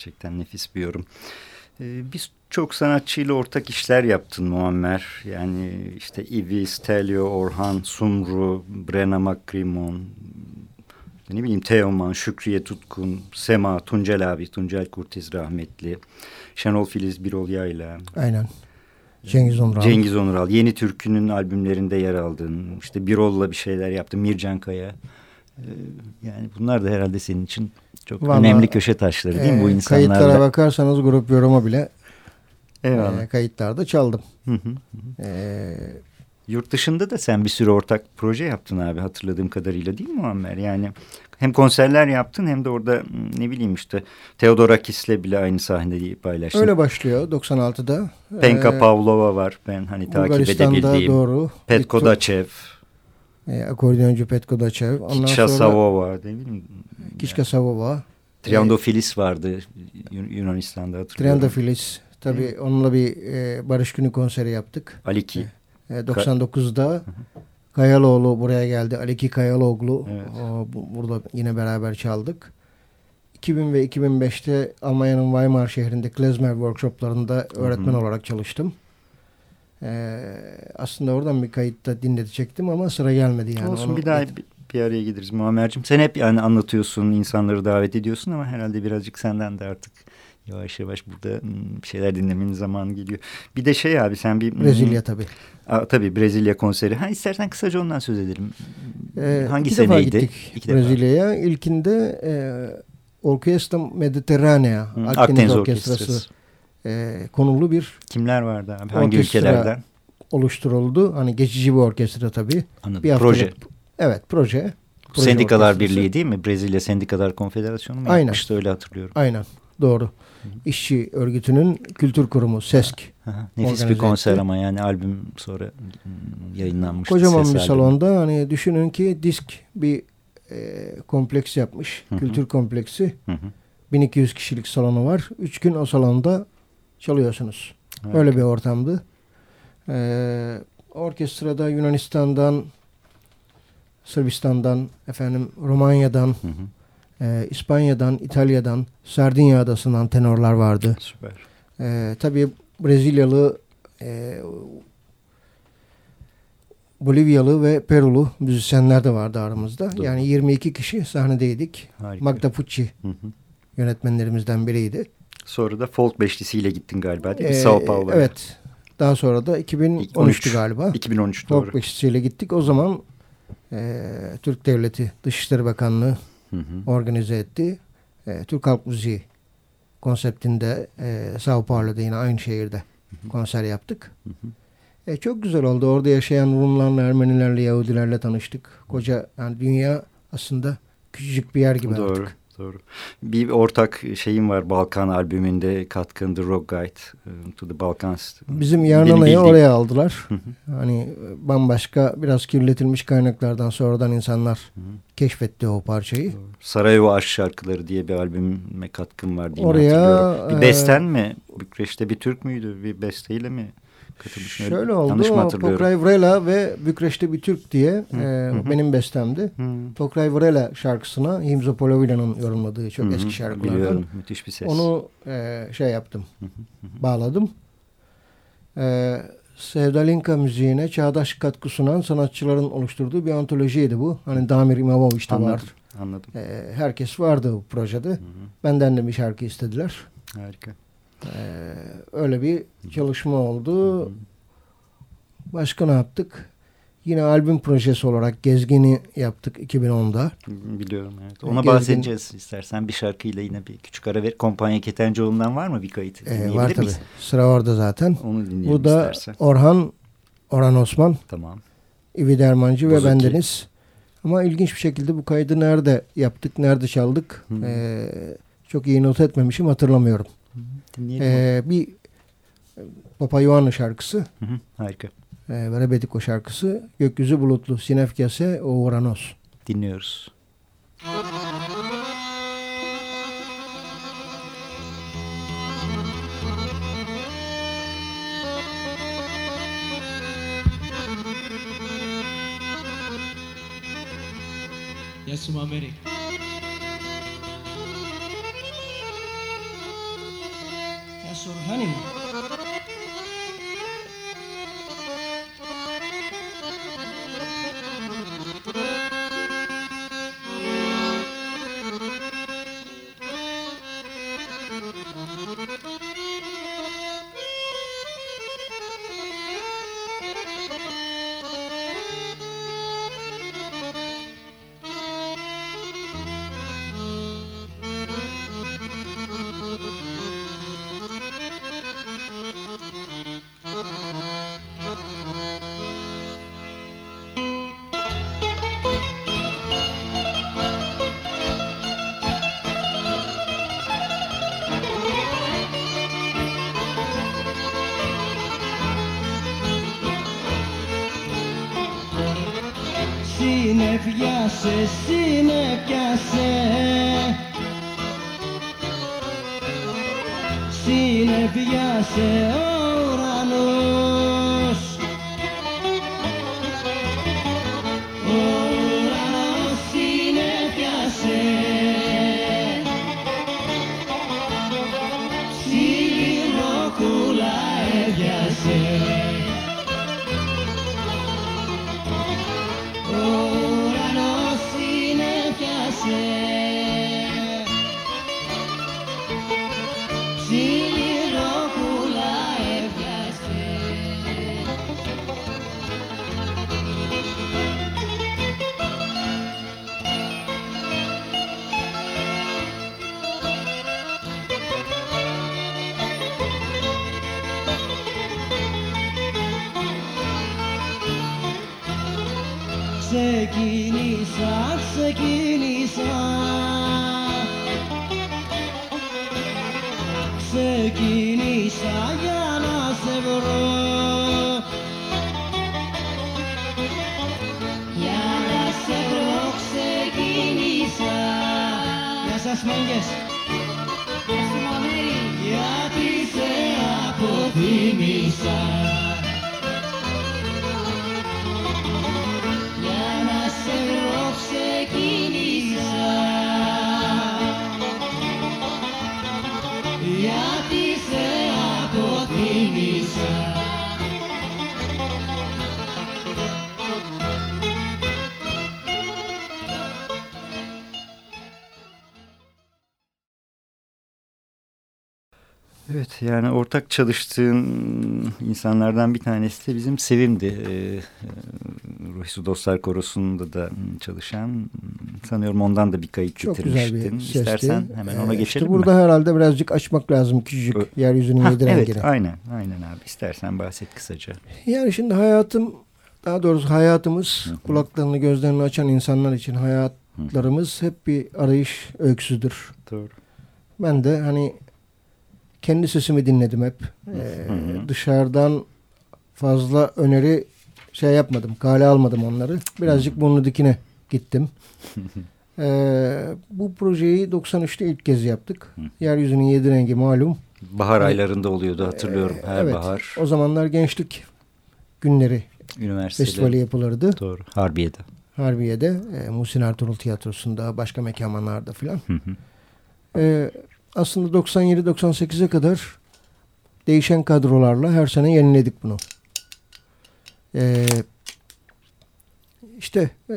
Speaker 1: Gerçekten nefis bir yorum. Ee, biz çok sanatçıyla ortak işler yaptın Muammer. Yani işte Ivi, Stelio, Orhan, Sumru, Brenna Makrimon, ne bileyim Teoman, Şükriye Tutkun, Sema, Tuncel abi, Tuncel Kurtiz rahmetli, Şenol Filiz Birolya'yla.
Speaker 2: Aynen. Cengiz Onural.
Speaker 1: Cengiz Onural. Yeni Türkü'nün albümlerinde yer aldın. İşte Birol'la bir şeyler yaptın. Mircan Kaya. Ee, yani bunlar da herhalde senin için çok Vallahi, önemli köşe taşları değil mi bu insanlarla?
Speaker 2: Kayıtlara bakarsanız grup yorumu bile
Speaker 1: Eyvallah.
Speaker 2: E, kayıtlarda çaldım.
Speaker 1: Hı hı. E, Yurt dışında da sen bir sürü ortak proje yaptın abi hatırladığım kadarıyla değil mi Muammer? Yani hem konserler yaptın hem de orada ne bileyim işte Theodorakis'le bile aynı sahneyi paylaştın.
Speaker 2: Öyle başlıyor 96'da.
Speaker 1: Penka ee, Pavlova var ben hani takip edebildiğim.
Speaker 2: doğru.
Speaker 1: Petko Daçev.
Speaker 2: E, akordiyoncu Petko Daçev.
Speaker 1: Kiçka Savova değil mi?
Speaker 2: Kiçka Savova.
Speaker 1: Triandofilis vardı Yunanistan'da hatırlıyorum.
Speaker 2: Triandofilis. Tabii onunla bir e, Barış Günü konseri yaptık.
Speaker 1: Aliki.
Speaker 2: E, 99'da Kayaloğlu buraya geldi. Aliki Kayaloğlu. Evet. O, bu, burada yine beraber çaldık. 2000 ve 2005'te Almanya'nın Weimar şehrinde klezmer workshoplarında öğretmen Hı -hı. olarak çalıştım. Ee, aslında oradan bir kayıtta dinletecektim ama sıra gelmedi yani.
Speaker 1: Olsun Onu, bir daha bir, bir araya gideriz Muammer'cim. Sen hep yani anlatıyorsun, insanları davet ediyorsun ama herhalde birazcık senden de artık yavaş yavaş burada hmm, bir şeyler dinlemenin zamanı geliyor. Bir de şey abi sen bir...
Speaker 2: Hmm, Brezilya tabii.
Speaker 1: A, tabii Brezilya konseri. Ha istersen kısaca ondan söz edelim.
Speaker 2: Ee, Hangi iki seneydi? Defa gittik iki Brezilya'ya. İlkinde e, Orkestra Mediterranea, Akdeniz, Akdeniz Orkestrası, Orkestrası. E, konulu bir
Speaker 1: Kimler vardı abi? Hangi ülkelerden?
Speaker 2: oluşturuldu. Hani geçici bir orkestra tabii.
Speaker 1: Anladım. Bir proje.
Speaker 2: Evet proje.
Speaker 1: proje Sendikalar orkestrası. Birliği değil mi? Brezilya Sendikalar Konfederasyonu mu? Aynen. Yapmıştı, öyle hatırlıyorum.
Speaker 2: Aynen. Doğru. İşçi örgütünün kültür kurumu SESK.
Speaker 1: Aha, nefis bir konser etti. ama yani albüm sonra yayınlanmıştı.
Speaker 2: Kocaman bir albümü. salonda hani düşünün ki disk bir e, kompleks yapmış. Hı -hı. Kültür kompleksi. Hı -hı. 1200 kişilik salonu var. Üç gün o salonda çalıyorsunuz. Evet. Öyle bir ortamdı. Ee, orkestrada Yunanistan'dan, Sırbistan'dan, efendim Romanya'dan, hı hı e, İspanya'dan, İtalya'dan, Sardinya adasından tenorlar vardı.
Speaker 1: Süper.
Speaker 2: E, tabii Brezilyalı, e, Bolivyalı ve Perulu müzisyenler de vardı aramızda. Doğru. Yani 22 kişi sahnedeydik. Harika. Magda Pucci hı hı. yönetmenlerimizden biriydi.
Speaker 1: Sonra da folk beşlisiyle gittin galiba değil mi? Ee, Sao Paulo'ya.
Speaker 2: Evet. Daha sonra da 2013'tü galiba.
Speaker 1: 2013 doğru.
Speaker 2: Folk beşlisiyle gittik. O zaman e, Türk Devleti Dışişleri Bakanlığı hı hı. organize etti. E, Türk Halk Müziği konseptinde e, Sao Paulo'da yine aynı şehirde hı hı. konser yaptık. Hı hı. E, çok güzel oldu. Orada yaşayan Rumlarla, Ermenilerle, Yahudilerle tanıştık. Koca yani dünya aslında küçücük bir yer gibi
Speaker 1: Doğru.
Speaker 2: artık.
Speaker 1: Doğru. Bir ortak şeyim var Balkan albümünde katkın The Rock Guide um, to the Balkans.
Speaker 2: Bizim Yarnana'yı oraya aldılar. hani bambaşka biraz kirletilmiş kaynaklardan sonradan insanlar keşfetti o parçayı. Doğru.
Speaker 1: Sarajevo Aşk Şarkıları diye bir albüme katkım var diye oraya, Bir besten e, mi? Bükreş'te bir Türk müydü? Bir besteyle mi?
Speaker 2: Katılmış. Şöyle oldu. Pokray Vrela ve Bükreş'te bir Türk diye hı, e, hı. benim bestemdi. Hı. Pokray Vrela şarkısına Himzo Polovila'nın yorumladığı çok hı, eski şarkılardan. Biliyorum.
Speaker 1: Müthiş bir ses.
Speaker 2: Onu e, şey yaptım. Hı, hı, bağladım. E, Sevdalinka müziğine çağdaş katkı sunan sanatçıların oluşturduğu bir antolojiydi bu. Hani Damir İmamoviç de var.
Speaker 1: Anladım.
Speaker 2: E, herkes vardı bu projede. Hı hı. Benden de bir şarkı istediler.
Speaker 1: Harika.
Speaker 2: Ee, öyle bir çalışma oldu. Başka ne yaptık? Yine albüm projesi olarak Gezgin'i yaptık 2010'da.
Speaker 1: Biliyorum evet. Ona Gezgin, bahsedeceğiz istersen. Bir şarkıyla yine bir küçük ara ver. Kompanya Ketencoğlu'ndan var mı bir kayıt?
Speaker 2: Ee, var tabii. Miyiz? Sıra orada zaten.
Speaker 1: Onu dinleyelim
Speaker 2: Bu da
Speaker 1: istersen.
Speaker 2: Orhan, Orhan Osman.
Speaker 1: Tamam.
Speaker 2: İvi Dermancı Bozuki. ve bendeniz. Ama ilginç bir şekilde bu kaydı nerede yaptık, nerede çaldık? Ee, çok iyi not etmemişim hatırlamıyorum. Dinleyelim. Ee, bir Papa Yohanna şarkısı.
Speaker 1: Hı hı, harika.
Speaker 2: Ee, Verebediko şarkısı. Gökyüzü bulutlu. Sinefkese Oğranos.
Speaker 1: Dinliyoruz.
Speaker 4: Yes, America. 私おも。σε συνέπιασε Συνέπιασε
Speaker 1: Evet yani ortak çalıştığın insanlardan bir tanesi de bizim Sevim'di. Ee, Ruhisu Dostlar Korosu'nda da çalışan. Sanıyorum ondan da bir kayıt
Speaker 2: Çok
Speaker 1: getirmiştin.
Speaker 2: güzel bir sesti.
Speaker 1: İstersen hemen ona
Speaker 2: Ee,
Speaker 1: geçelim
Speaker 2: işte
Speaker 1: mi?
Speaker 2: burada herhalde birazcık açmak lazım küçücük
Speaker 1: Ö-
Speaker 2: yeryüzünün
Speaker 1: Ha,
Speaker 2: yedi
Speaker 1: evet
Speaker 2: rengini.
Speaker 1: aynen aynen abi. İstersen bahset kısaca.
Speaker 2: Yani şimdi hayatım daha doğrusu hayatımız kulaklarını gözlerini açan insanlar için hayatlarımız hep bir arayış öyküsüdür.
Speaker 1: Doğru.
Speaker 2: Ben de hani kendi sesimi dinledim hep. Ee, dışarıdan fazla öneri şey yapmadım. Kale almadım onları. Birazcık burnu dikine gittim. Ee, bu projeyi 93'te ilk kez yaptık. Yeryüzünün yedi rengi malum.
Speaker 1: Bahar aylarında oluyordu hatırlıyorum. Her
Speaker 2: Ee, evet.
Speaker 1: bahar.
Speaker 2: O zamanlar gençlik günleri
Speaker 1: Üniversitede.
Speaker 2: festivali yapılırdı.
Speaker 1: Doğru. Harbiye'de.
Speaker 2: Harbiye'de, e, Muhsin Ertuğrul Tiyatrosu'nda, başka mekanlarda filan.
Speaker 1: Hı hı.
Speaker 2: Ee, aslında 97-98'e kadar değişen kadrolarla her sene yeniledik bunu. Ee, işte e,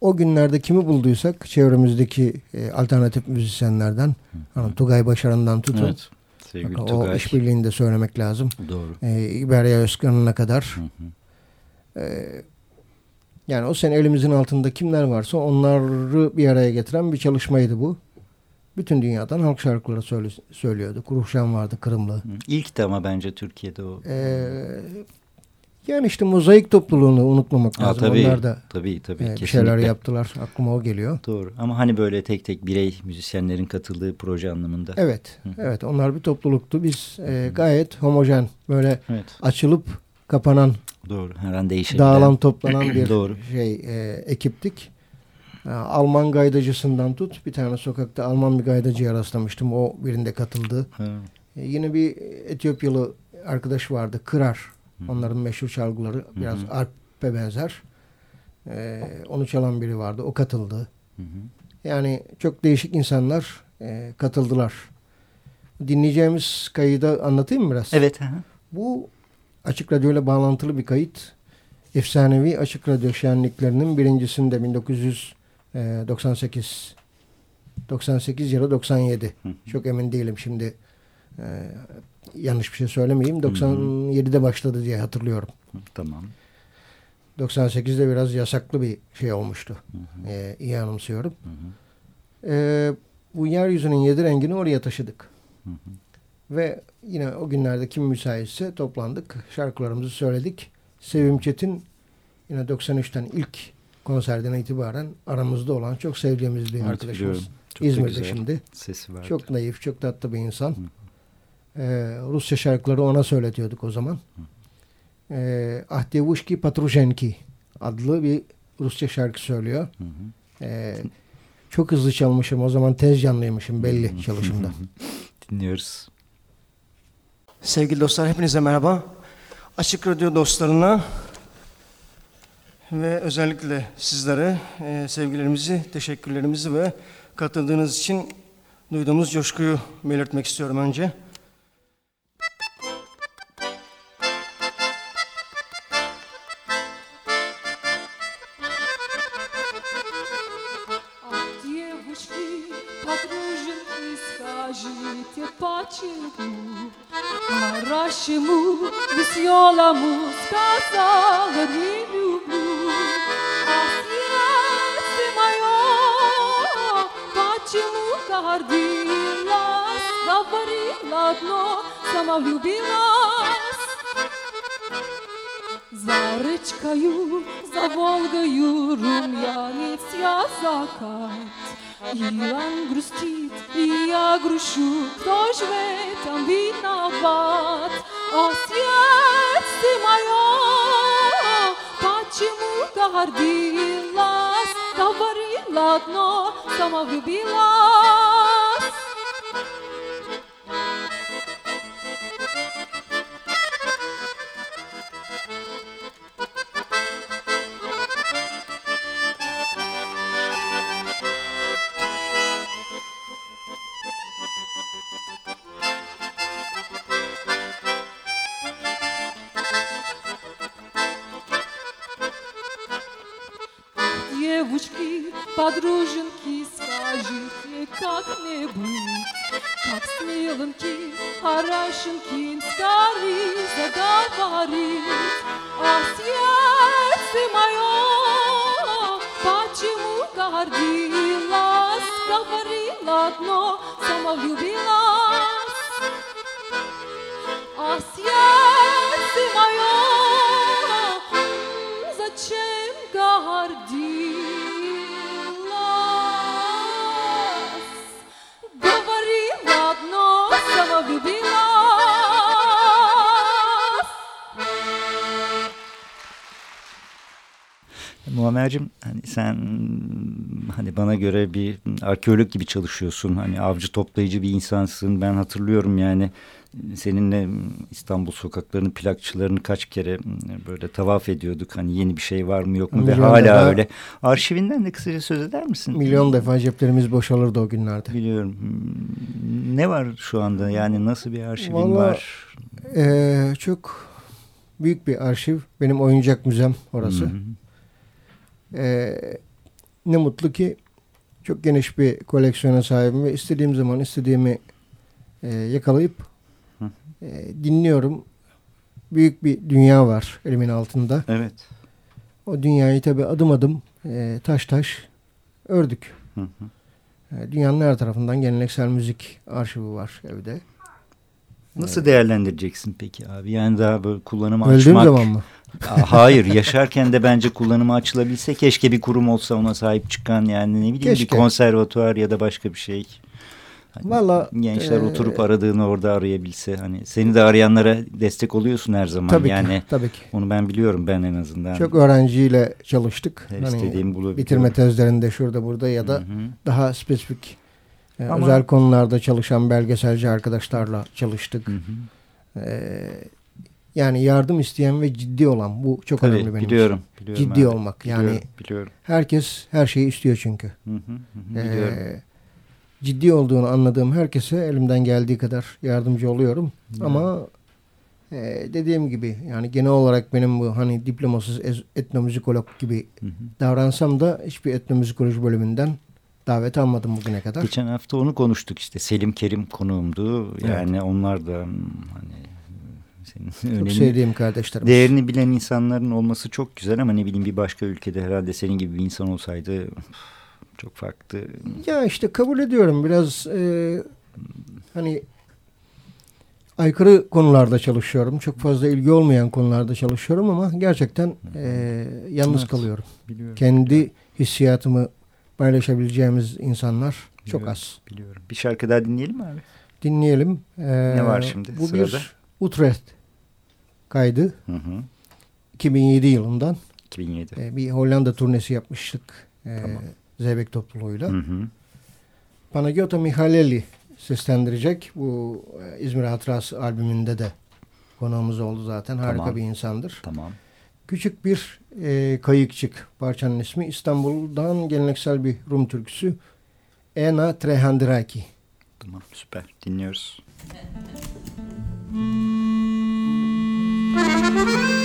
Speaker 2: o günlerde kimi bulduysak çevremizdeki e, alternatif müzisyenlerden hani Tugay Başaran'dan tutun.
Speaker 1: Evet. Sevgili
Speaker 2: o
Speaker 1: Tugay.
Speaker 2: işbirliğini de söylemek lazım.
Speaker 1: Doğru.
Speaker 2: E, İberya Özkan'ına kadar.
Speaker 1: Hı hı.
Speaker 2: E, yani o sene elimizin altında kimler varsa onları bir araya getiren bir çalışmaydı bu. Bütün dünyadan halk şarkıları söyle, söylüyordu. Ruhşan vardı Kırımlı.
Speaker 1: İlk de ama bence Türkiye'de o.
Speaker 2: Ee, yani işte mozaik topluluğunu unutmamak
Speaker 1: Aa,
Speaker 2: lazım.
Speaker 1: tabii,
Speaker 2: Onlar da
Speaker 1: tabii tabii.
Speaker 2: e, bir şeyler yaptılar. Aklıma o geliyor.
Speaker 1: Doğru. Ama hani böyle tek tek birey müzisyenlerin katıldığı proje anlamında.
Speaker 2: Evet. Evet. Onlar bir topluluktu. Biz e, gayet homojen böyle
Speaker 1: Evet.
Speaker 2: açılıp kapanan,
Speaker 1: Doğru. Her an değişebilen.
Speaker 2: dağılan toplanan bir
Speaker 1: Doğru.
Speaker 2: şey e, ekiptik. E, Alman gaydacısından tut. Bir tane sokakta Alman bir gaydacıya rastlamıştım. O birinde katıldı.
Speaker 1: Ha.
Speaker 2: E, yine bir Etiyopyalı arkadaş vardı. Kırar. Onların meşhur çalgıları biraz arpe benzer. E, onu çalan biri vardı. O katıldı.
Speaker 1: Hı hı.
Speaker 2: Yani çok değişik insanlar e, katıldılar. dinleyeceğimiz kaydı anlatayım mı biraz?
Speaker 1: Evet. aha.
Speaker 2: Bu Açık Radyo ile bağlantılı bir kayıt. Efsanevi Açık Radyo şenliklerinin birincisinde 1998 98 ya da 97.
Speaker 1: Hı hı.
Speaker 2: Çok emin değilim şimdi. e, yanlış bir şey söylemeyeyim. 97'de başladı diye hatırlıyorum.
Speaker 1: Tamam.
Speaker 2: 98'de biraz yasaklı bir şey olmuştu. E, iyi anımsıyorum. E, bu yeryüzünün yedi rengini oraya taşıdık. Ve yine o günlerde kim müsaitse toplandık. Şarkılarımızı söyledik. Sevim Çetin yine 93'ten ilk konserden itibaren aramızda olan çok sevdiğimiz bir
Speaker 1: Evet,
Speaker 2: arkadaşımız.
Speaker 1: Çok
Speaker 2: İzmir'de
Speaker 1: güzel
Speaker 2: şimdi.
Speaker 1: Sesi var.
Speaker 2: Çok naif, çok tatlı bir insan. Ee, Rusça şarkıları ona söyletiyorduk o zaman. Ee, Ahdevuşki Patrushenki adlı bir Rusça şarkı söylüyor. Ee, çok hızlı çalmışım. O zaman tez canlıymışım belli çalışımda.
Speaker 1: Dinliyoruz.
Speaker 5: Sevgili dostlar hepinize merhaba. Açık Radyo dostlarına ve özellikle sizlere e, sevgilerimizi, teşekkürlerimizi ve katıldığınız için duyduğumuz coşkuyu belirtmek istiyorum önce.
Speaker 6: Говорила одно, сама влюбилась за речкою, за Волгою румянец я закат. Илан грустит, и я грущу, кто ж в этом виноват? А сердце мое, почему гордилась, говорила одно, сама влюбилась. Девушки, подруженьки, скажите, как мне быть? Как смелоньки, хорошеньки, скорей заговорить. А сердце мое, почему гордилась, говорила одно, сама влюбилась. А сердце мое,
Speaker 1: Muammer'cim hani sen hani bana göre bir arkeolog gibi çalışıyorsun. Hani avcı toplayıcı bir insansın. Ben hatırlıyorum yani seninle İstanbul sokaklarının plakçılarını kaç kere böyle tavaf ediyorduk. Hani yeni bir şey var mı yok mu ve
Speaker 2: Milyon
Speaker 1: hala
Speaker 2: defa-
Speaker 1: öyle. Arşivinden de kısaca söz eder misin?
Speaker 2: Milyon defa ceplerimiz boşalırdı o günlerde.
Speaker 1: Biliyorum. Hmm, Ne var şu anda? Yani nasıl bir arşivin
Speaker 2: Vallahi-
Speaker 1: var?
Speaker 2: Ee, çok büyük bir arşiv. Benim oyuncak müzem orası.
Speaker 1: Hı hı.
Speaker 2: Ee, ne mutlu ki çok geniş bir koleksiyona sahibim ve istediğim zaman istediğimi e, yakalayıp
Speaker 1: Hı.
Speaker 2: e, dinliyorum. Büyük bir dünya var elimin altında.
Speaker 1: Evet.
Speaker 2: O dünyayı tabi adım adım e, taş taş ördük.
Speaker 1: Hı hı.
Speaker 2: E, dünyanın her tarafından geleneksel müzik arşivi var evde.
Speaker 1: Nasıl değerlendireceksin peki abi? Yani daha böyle kullanıma
Speaker 2: Öldüğüm
Speaker 1: açmak.
Speaker 2: zaman mı?
Speaker 1: Hayır yaşarken de bence kullanıma açılabilse keşke bir kurum olsa ona sahip çıkan yani ne bileyim
Speaker 2: Keşke.
Speaker 1: bir konservatuvar ya da başka bir şey. Hani
Speaker 2: Valla
Speaker 1: gençler
Speaker 2: e,
Speaker 1: oturup aradığını orada arayabilse hani seni de arayanlara destek oluyorsun her zaman
Speaker 2: tabii
Speaker 1: yani
Speaker 2: ki, tabii ki.
Speaker 1: onu ben biliyorum ben en azından.
Speaker 2: Çok öğrenciyle çalıştık.
Speaker 1: Her
Speaker 2: Hani
Speaker 1: istediğimi bulabiliyorum.
Speaker 2: bitirme tezlerinde şurada burada ya da
Speaker 1: Hı hı.
Speaker 2: daha spesifik e,
Speaker 1: Ama-
Speaker 2: özel konularda çalışan belgeselci arkadaşlarla çalıştık.
Speaker 1: Hı hı.
Speaker 2: E, yani yardım isteyen ve ciddi olan bu çok
Speaker 1: Tabii,
Speaker 2: önemli benim
Speaker 1: biliyorum,
Speaker 2: için.
Speaker 1: biliyorum
Speaker 2: Ciddi
Speaker 1: abi.
Speaker 2: olmak yani
Speaker 1: Biliyorum,
Speaker 2: herkes her şeyi istiyor çünkü.
Speaker 1: Hı hı, hı hı,
Speaker 2: E,
Speaker 1: biliyorum.
Speaker 2: ciddi olduğunu anladığım herkese elimden geldiği kadar yardımcı oluyorum. Ama e, dediğim gibi yani genel olarak benim bu hani diplomasız etnomüzikolog gibi
Speaker 1: Hı hı.
Speaker 2: davransam da hiçbir etnomüzikoloji bölümünden davet almadım bugüne kadar.
Speaker 1: Geçen hafta onu konuştuk işte. Selim Kerim konuğumdu. Yani onlar da hmm, hani senin
Speaker 2: Çok
Speaker 1: önemli
Speaker 2: sevdiğim kardeşlerim.
Speaker 1: değerini bilen insanların olması çok güzel ama ne bileyim bir başka ülkede herhalde senin gibi bir insan olsaydı çok farklı.
Speaker 2: Ya işte kabul ediyorum biraz e, hani aykırı konularda çalışıyorum. Çok fazla ilgi olmayan konularda çalışıyorum ama gerçekten e, yalnız
Speaker 1: Evet.
Speaker 2: kalıyorum.
Speaker 1: Biliyorum.
Speaker 2: Kendi hissiyatımı paylaşabileceğimiz insanlar çok
Speaker 1: Biliyorum.
Speaker 2: az.
Speaker 1: Biliyorum. Bir şarkı daha dinleyelim mi abi?
Speaker 2: Dinleyelim. E,
Speaker 1: Ne var şimdi
Speaker 2: Bu
Speaker 1: sırada?
Speaker 2: bir Utrecht kaydı.
Speaker 1: Hı hı.
Speaker 2: 2007 yılından
Speaker 1: 2007.
Speaker 2: e, bir Hollanda turnesi yapmıştık. E,
Speaker 1: Tamam.
Speaker 2: Zeybek topluluğuyla.
Speaker 1: Hı hı.
Speaker 2: Panagiotta Mihaleli seslendirecek. Bu e, İzmir Hatırası albümünde de konuğumuz oldu zaten. Harika
Speaker 1: Tamam.
Speaker 2: bir insandır.
Speaker 1: Tamam.
Speaker 2: Küçük bir e, kayıkçık parçanın ismi. İstanbul'dan geleneksel bir Rum türküsü. Ena Trehandiraki.
Speaker 1: Tamam. Süper. Dinliyoruz.
Speaker 7: Música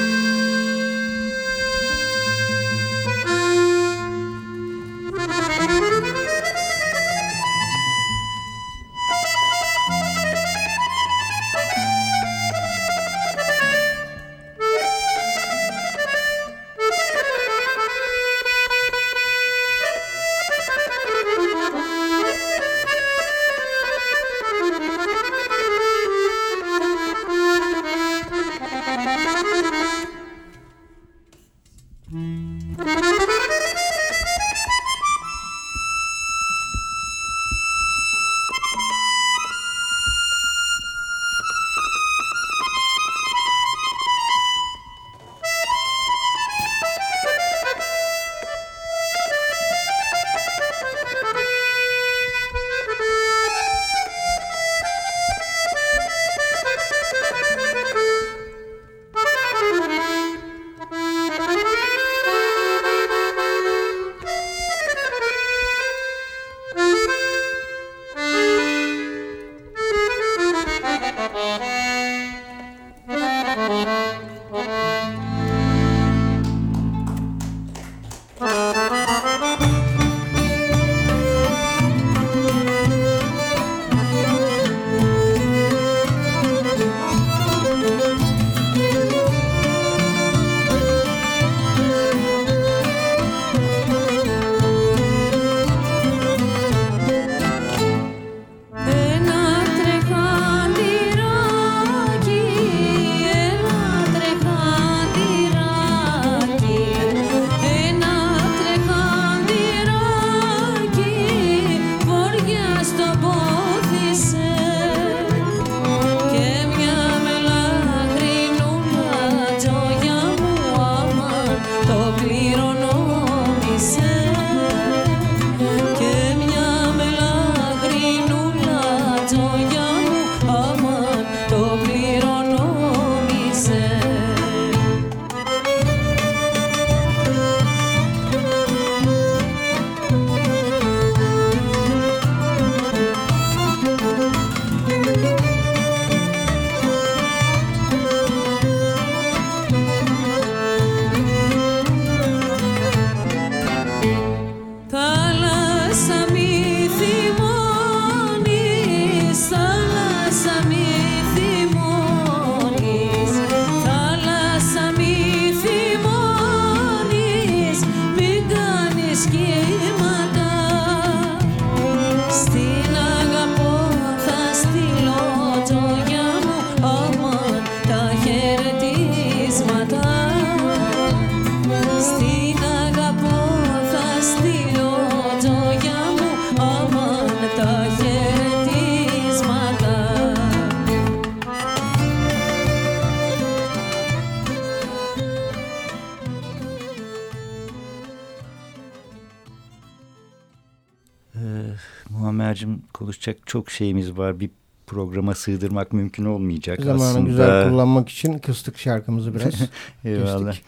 Speaker 1: Ee, Muammer'cim konuşacak çok şeyimiz var. Bir programa sığdırmak mümkün olmayacak
Speaker 2: Zamanı
Speaker 1: aslında.
Speaker 2: güzel kullanmak için kıstık şarkımızı biraz.
Speaker 1: Eyvallah.
Speaker 2: Kestik.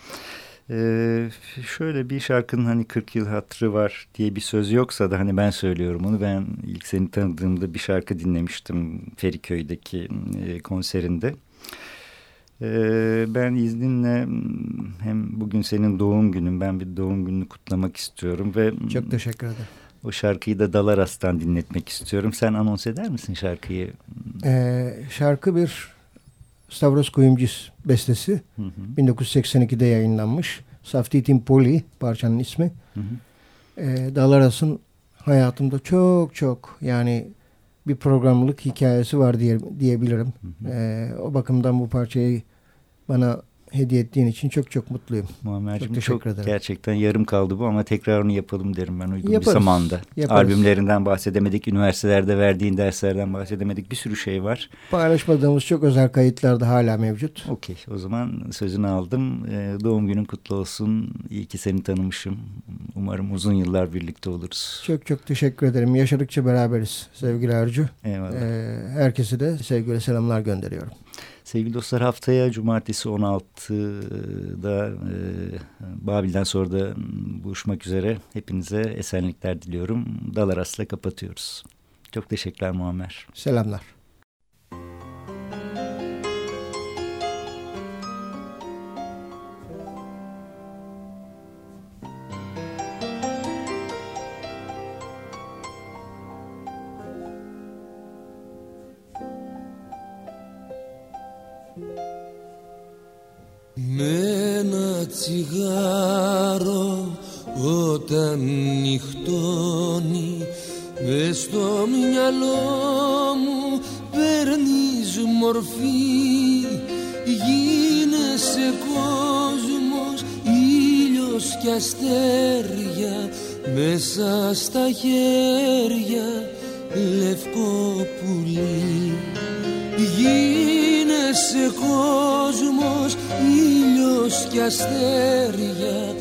Speaker 1: Ee, şöyle bir şarkının hani 40 yıl hatırı var diye bir söz yoksa da hani ben söylüyorum onu. Ben ilk seni tanıdığımda bir şarkı dinlemiştim Feriköy'deki e, konserinde. Ee, ben izninle hem bugün senin doğum günün ben bir doğum gününü kutlamak istiyorum ve
Speaker 2: Çok teşekkür ederim.
Speaker 1: O şarkıyı da Dalaras'tan dinletmek istiyorum. Sen anons eder misin şarkıyı?
Speaker 2: Ee, şarkı bir Stavros Kuyumcis bestesi.
Speaker 1: Hı hı.
Speaker 2: 1982'de yayınlanmış. Saftitin Poli parçanın ismi.
Speaker 1: Hı hı.
Speaker 2: Ee, Dalaras'ın hayatımda çok çok yani bir programlık hikayesi var diye, diyebilirim.
Speaker 1: Hı hı.
Speaker 2: Ee, o bakımdan bu parçayı bana hediye ettiğin için çok çok mutluyum.
Speaker 1: Muammer'cim
Speaker 2: Çok
Speaker 1: çok,
Speaker 2: teşekkür ederim.
Speaker 1: gerçekten yarım kaldı bu ama tekrarını yapalım derim ben uygun
Speaker 2: Yaparız,
Speaker 1: bir zamanda.
Speaker 2: yaparız.
Speaker 1: Albümlerinden bahsedemedik, üniversitelerde verdiğin derslerden bahsedemedik bir sürü şey var.
Speaker 2: Paylaşmadığımız çok özel kayıtlar da hala mevcut.
Speaker 1: Okey o zaman sözünü aldım. Ee, doğum günün kutlu olsun. İyi ki seni tanımışım. Umarım uzun yıllar birlikte oluruz.
Speaker 2: Çok çok teşekkür ederim. Yaşadıkça beraberiz sevgili Ercü.
Speaker 1: Eyvallah.
Speaker 2: Ee, herkese de sevgiyle selamlar gönderiyorum.
Speaker 1: Sevgili dostlar haftaya cumartesi 16'da e, Babil'den sonra da buluşmak üzere. Hepinize esenlikler diliyorum. Dalaras'la kapatıyoruz. Çok teşekkürler Muammer.
Speaker 2: Selamlar.
Speaker 8: Τσιγάρο όταν νυχτώνει μες στο μυαλό μου παίρνεις μορφή. Γίνεσαι κόσμος ήλιος και αστέρια μέσα στα χέρια λευκό πουλί Γίνεσαι κόσμος, ήλιος και αστέρια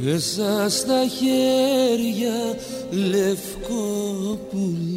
Speaker 8: Μέσα στα χέρια λευκό πουλί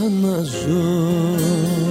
Speaker 8: ξαναζώ